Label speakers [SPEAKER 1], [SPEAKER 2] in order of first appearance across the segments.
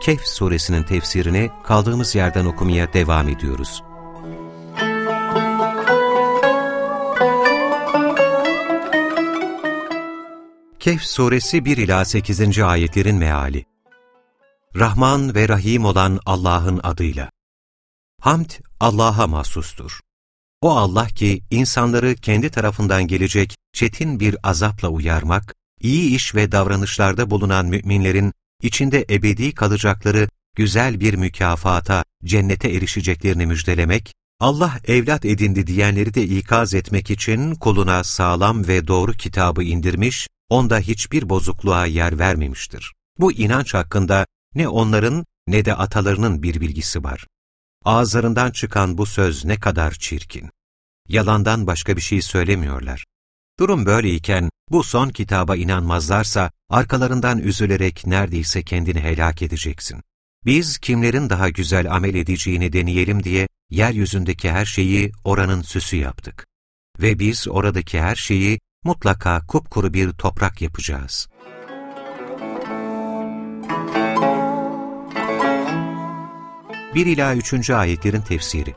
[SPEAKER 1] Kehf suresinin tefsirini kaldığımız yerden okumaya devam ediyoruz. Kehf suresi 1 ila 8. ayetlerin meali. Rahman ve Rahim olan Allah'ın adıyla. Hamd Allah'a mahsustur. O Allah ki insanları kendi tarafından gelecek çetin bir azapla uyarmak, iyi iş ve davranışlarda bulunan müminlerin içinde ebedi kalacakları güzel bir mükafata, cennete erişeceklerini müjdelemek, Allah evlat edindi diyenleri de ikaz etmek için kuluna sağlam ve doğru kitabı indirmiş, onda hiçbir bozukluğa yer vermemiştir. Bu inanç hakkında ne onların ne de atalarının bir bilgisi var. Ağızlarından çıkan bu söz ne kadar çirkin. Yalandan başka bir şey söylemiyorlar. Durum böyleyken bu son kitaba inanmazlarsa arkalarından üzülerek neredeyse kendini helak edeceksin. Biz kimlerin daha güzel amel edeceğini deneyelim diye yeryüzündeki her şeyi oranın süsü yaptık. Ve biz oradaki her şeyi mutlaka kupkuru bir toprak yapacağız. 1 ila 3. ayetlerin tefsiri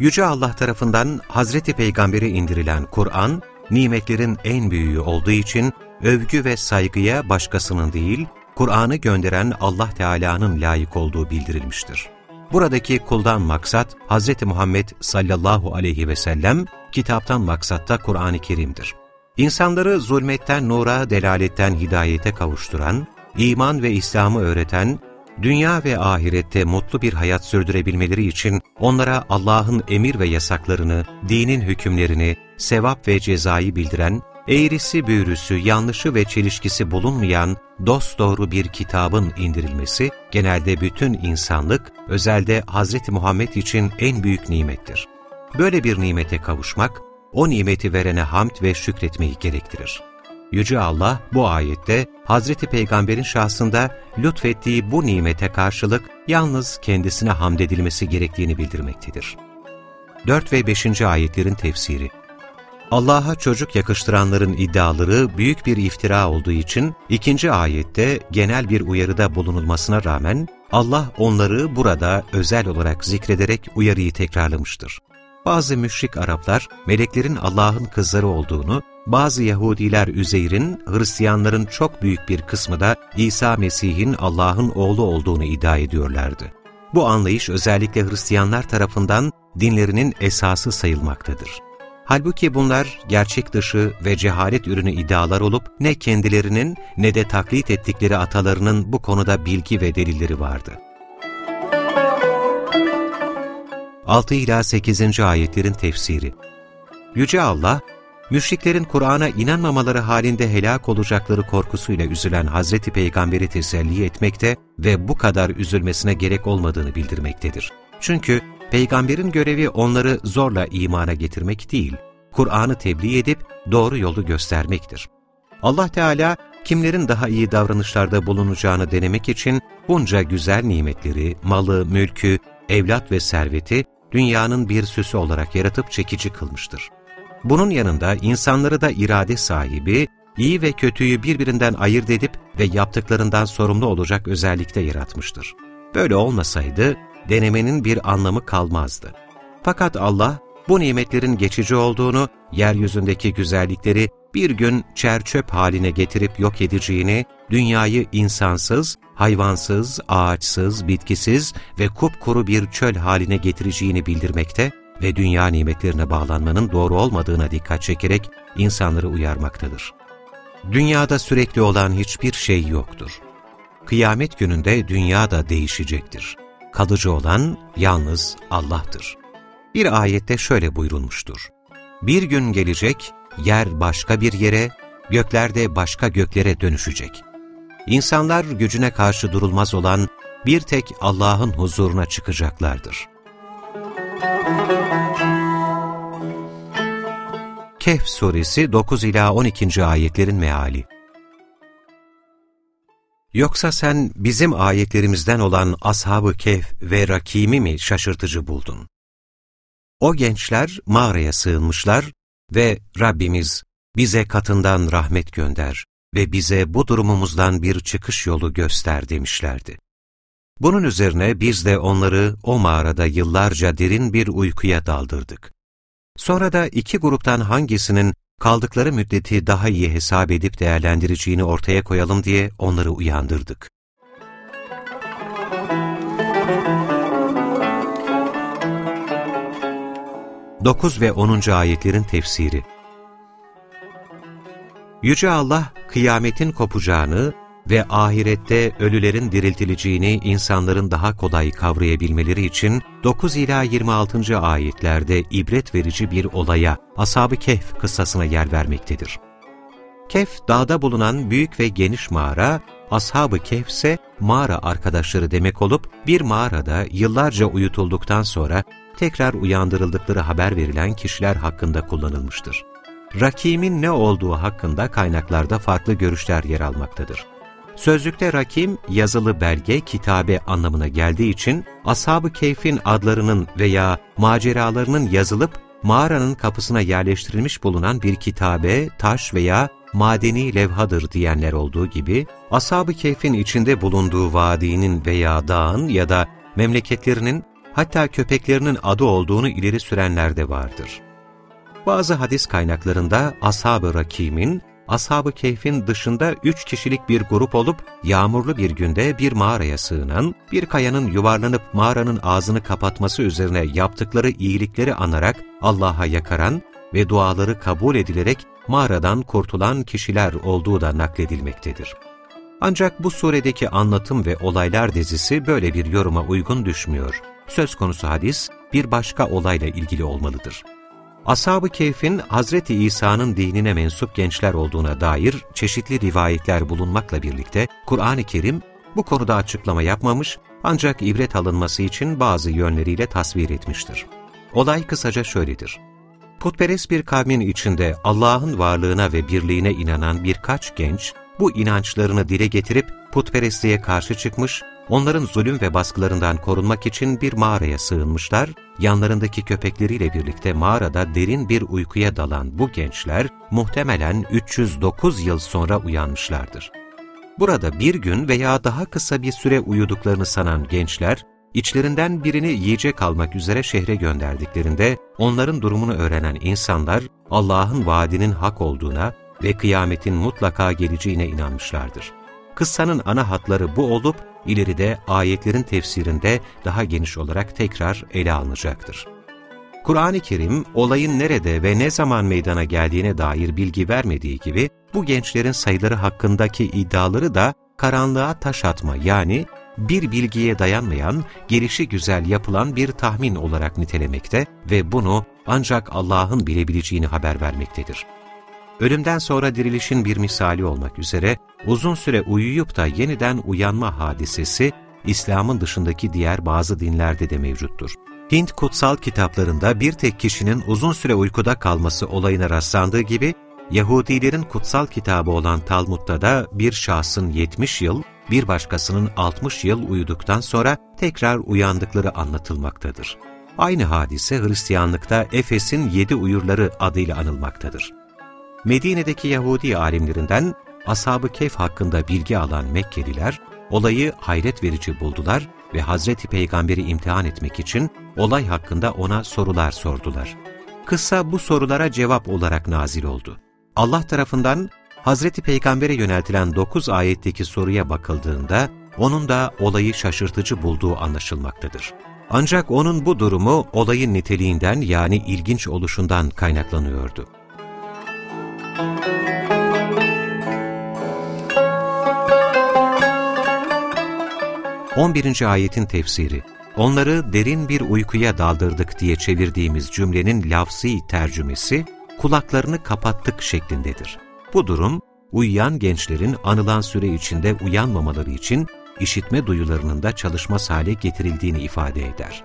[SPEAKER 1] Yüce Allah tarafından Hazreti Peygamber'e indirilen Kur'an, nimetlerin en büyüğü olduğu için övgü ve saygıya başkasının değil, Kur'an'ı gönderen Allah Teala'nın layık olduğu bildirilmiştir. Buradaki kuldan maksat Hz. Muhammed sallallahu aleyhi ve sellem, kitaptan maksat da Kur'an-ı Kerim'dir. İnsanları zulmetten nura, delaletten hidayete kavuşturan, iman ve İslam'ı öğreten, dünya ve ahirette mutlu bir hayat sürdürebilmeleri için onlara Allah'ın emir ve yasaklarını, dinin hükümlerini, sevap ve cezayı bildiren, eğrisi büğrüsü, yanlışı ve çelişkisi bulunmayan dosdoğru bir kitabın indirilmesi, genelde bütün insanlık, özelde Hz. Muhammed için en büyük nimettir. Böyle bir nimete kavuşmak, o nimeti verene hamd ve şükretmeyi gerektirir. Yüce Allah bu ayette Hazreti Peygamber'in şahsında lütfettiği bu nimete karşılık yalnız kendisine hamd edilmesi gerektiğini bildirmektedir. 4 ve 5. ayetlerin tefsiri Allah'a çocuk yakıştıranların iddiaları büyük bir iftira olduğu için ikinci ayette genel bir uyarıda bulunulmasına rağmen Allah onları burada özel olarak zikrederek uyarıyı tekrarlamıştır. Bazı müşrik Araplar meleklerin Allah'ın kızları olduğunu, bazı Yahudiler Üzeyr'in, Hristiyanların çok büyük bir kısmı da İsa Mesih'in Allah'ın oğlu olduğunu iddia ediyorlardı. Bu anlayış özellikle Hristiyanlar tarafından dinlerinin esası sayılmaktadır. Halbuki bunlar gerçek dışı ve cehalet ürünü iddialar olup ne kendilerinin ne de taklit ettikleri atalarının bu konuda bilgi ve delilleri vardı. 6 ila 8. ayetlerin tefsiri Yüce Allah, müşriklerin Kur'an'a inanmamaları halinde helak olacakları korkusuyla üzülen Hazreti Peygamber'i teselli etmekte ve bu kadar üzülmesine gerek olmadığını bildirmektedir. Çünkü Peygamberin görevi onları zorla imana getirmek değil, Kur'an'ı tebliğ edip doğru yolu göstermektir. Allah Teala, kimlerin daha iyi davranışlarda bulunacağını denemek için bunca güzel nimetleri, malı, mülkü, evlat ve serveti dünyanın bir süsü olarak yaratıp çekici kılmıştır. Bunun yanında insanları da irade sahibi, iyi ve kötüyü birbirinden ayırt edip ve yaptıklarından sorumlu olacak özellikte yaratmıştır. Böyle olmasaydı denemenin bir anlamı kalmazdı. Fakat Allah bu nimetlerin geçici olduğunu, yeryüzündeki güzellikleri bir gün çerçöp haline getirip yok edeceğini, dünyayı insansız, hayvansız, ağaçsız, bitkisiz ve kupkuru bir çöl haline getireceğini bildirmekte ve dünya nimetlerine bağlanmanın doğru olmadığına dikkat çekerek insanları uyarmaktadır. Dünyada sürekli olan hiçbir şey yoktur. Kıyamet gününde dünya da değişecektir. Kalıcı olan yalnız Allah'tır. Bir ayette şöyle buyurulmuştur. Bir gün gelecek, yer başka bir yere, göklerde başka göklere dönüşecek. İnsanlar gücüne karşı durulmaz olan bir tek Allah'ın huzuruna çıkacaklardır. Kehf suresi 9 ila 12. ayetlerin meali. Yoksa sen bizim ayetlerimizden olan Ashab-ı Kehf ve Rakim'i mi şaşırtıcı buldun? O gençler mağaraya sığınmışlar ve Rabbimiz bize katından rahmet gönder ve bize bu durumumuzdan bir çıkış yolu göster demişlerdi. Bunun üzerine biz de onları o mağarada yıllarca derin bir uykuya daldırdık. Sonra da iki gruptan hangisinin kaldıkları müddeti daha iyi hesap edip değerlendireceğini ortaya koyalım diye onları uyandırdık. Dokuz ve onuncu ayetlerin tefsiri Yüce Allah, kıyametin kopacağını ve ahirette ölülerin diriltileceğini insanların daha kolay kavrayabilmeleri için 9 ila 26. ayetlerde ibret verici bir olaya, Ashab-ı Kehf kıssasına yer vermektedir. Kehf, dağda bulunan büyük ve geniş mağara, Ashab-ı Kehf ise mağara arkadaşları demek olup, bir mağarada yıllarca uyutulduktan sonra tekrar uyandırıldıkları haber verilen kişiler hakkında kullanılmıştır. Rakimin ne olduğu hakkında kaynaklarda farklı görüşler yer almaktadır. Sözlükte rakim, yazılı belge, kitabe anlamına geldiği için, Ashab-ı Keyf'in adlarının veya maceralarının yazılıp, mağaranın kapısına yerleştirilmiş bulunan bir kitabe, taş veya madeni levhadır diyenler olduğu gibi, Ashab-ı Keyf'in içinde bulunduğu vadinin veya dağın ya da memleketlerinin, hatta köpeklerinin adı olduğunu ileri sürenler de vardır. Bazı hadis kaynaklarında Ashab-ı Rakim'in, Ashab-ı Kehf'in dışında üç kişilik bir grup olup yağmurlu bir günde bir mağaraya sığınan, bir kayanın yuvarlanıp mağaranın ağzını kapatması üzerine yaptıkları iyilikleri anarak Allah'a yakaran ve duaları kabul edilerek mağaradan kurtulan kişiler olduğu da nakledilmektedir. Ancak bu suredeki anlatım ve olaylar dizisi böyle bir yoruma uygun düşmüyor. Söz konusu hadis bir başka olayla ilgili olmalıdır. Ashab-ı Keyf'in Hazreti İsa'nın dinine mensup gençler olduğuna dair çeşitli rivayetler bulunmakla birlikte Kur'an-ı Kerim bu konuda açıklama yapmamış ancak ibret alınması için bazı yönleriyle tasvir etmiştir. Olay kısaca şöyledir. Putperest bir kavmin içinde Allah'ın varlığına ve birliğine inanan birkaç genç, bu inançlarını dile getirip putperestliğe karşı çıkmış Onların zulüm ve baskılarından korunmak için bir mağaraya sığınmışlar, yanlarındaki köpekleriyle birlikte mağarada derin bir uykuya dalan bu gençler muhtemelen 309 yıl sonra uyanmışlardır. Burada bir gün veya daha kısa bir süre uyuduklarını sanan gençler, içlerinden birini yiyecek almak üzere şehre gönderdiklerinde onların durumunu öğrenen insanlar Allah'ın vaadinin hak olduğuna ve kıyametin mutlaka geleceğine inanmışlardır. Kıssanın ana hatları bu olup ileride ayetlerin tefsirinde daha geniş olarak tekrar ele alınacaktır. Kur'an-ı Kerim, olayın nerede ve ne zaman meydana geldiğine dair bilgi vermediği gibi, bu gençlerin sayıları hakkındaki iddiaları da karanlığa taş atma yani bir bilgiye dayanmayan, gelişi güzel yapılan bir tahmin olarak nitelemekte ve bunu ancak Allah'ın bilebileceğini haber vermektedir ölümden sonra dirilişin bir misali olmak üzere uzun süre uyuyup da yeniden uyanma hadisesi İslam'ın dışındaki diğer bazı dinlerde de mevcuttur. Hint kutsal kitaplarında bir tek kişinin uzun süre uykuda kalması olayına rastlandığı gibi, Yahudilerin kutsal kitabı olan Talmud'da da bir şahsın 70 yıl, bir başkasının 60 yıl uyuduktan sonra tekrar uyandıkları anlatılmaktadır. Aynı hadise Hristiyanlıkta Efes'in yedi uyurları adıyla anılmaktadır. Medine'deki Yahudi alimlerinden Ashab-ı Kehf hakkında bilgi alan Mekkeliler, olayı hayret verici buldular ve Hazreti Peygamber'i imtihan etmek için olay hakkında ona sorular sordular. Kısa bu sorulara cevap olarak nazil oldu. Allah tarafından Hazreti Peygamber'e yöneltilen 9 ayetteki soruya bakıldığında, onun da olayı şaşırtıcı bulduğu anlaşılmaktadır. Ancak onun bu durumu olayın niteliğinden yani ilginç oluşundan kaynaklanıyordu. 11. ayetin tefsiri Onları derin bir uykuya daldırdık diye çevirdiğimiz cümlenin lafzi tercümesi, kulaklarını kapattık şeklindedir. Bu durum, uyuyan gençlerin anılan süre içinde uyanmamaları için işitme duyularının da çalışmaz hale getirildiğini ifade eder.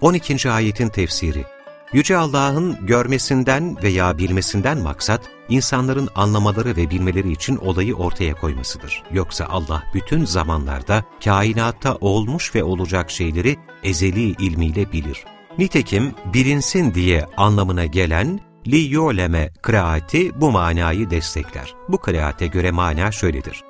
[SPEAKER 1] 12. ayetin tefsiri Yüce Allah'ın görmesinden veya bilmesinden maksat, insanların anlamaları ve bilmeleri için olayı ortaya koymasıdır. Yoksa Allah bütün zamanlarda kainatta olmuş ve olacak şeyleri ezeli ilmiyle bilir. Nitekim bilinsin diye anlamına gelen li yoleme kıraati bu manayı destekler. Bu kıraate göre mana şöyledir.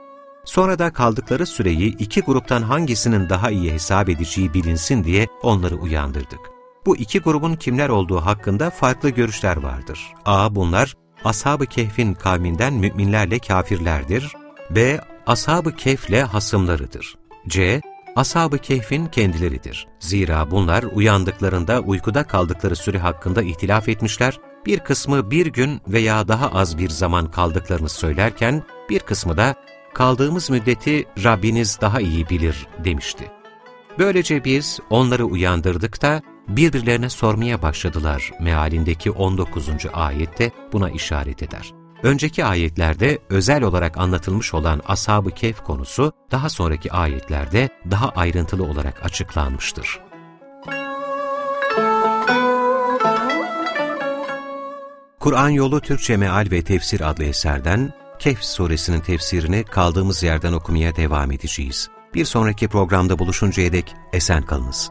[SPEAKER 1] Sonra da kaldıkları süreyi iki gruptan hangisinin daha iyi hesap edeceği bilinsin diye onları uyandırdık. Bu iki grubun kimler olduğu hakkında farklı görüşler vardır. A. Bunlar Ashab-ı Kehf'in kavminden müminlerle kafirlerdir. B. Ashab-ı Kehf'le hasımlarıdır. C. Ashab-ı Kehf'in kendileridir. Zira bunlar uyandıklarında uykuda kaldıkları süre hakkında ihtilaf etmişler, bir kısmı bir gün veya daha az bir zaman kaldıklarını söylerken, bir kısmı da kaldığımız müddeti Rabbiniz daha iyi bilir demişti. Böylece biz onları uyandırdık da birbirlerine sormaya başladılar mealindeki 19. ayette buna işaret eder. Önceki ayetlerde özel olarak anlatılmış olan Ashab-ı Kehf konusu daha sonraki ayetlerde daha ayrıntılı olarak açıklanmıştır. Kur'an Yolu Türkçe Meal ve Tefsir adlı eserden Kehf suresinin tefsirini kaldığımız yerden okumaya devam edeceğiz. Bir sonraki programda buluşuncaya dek esen kalınız.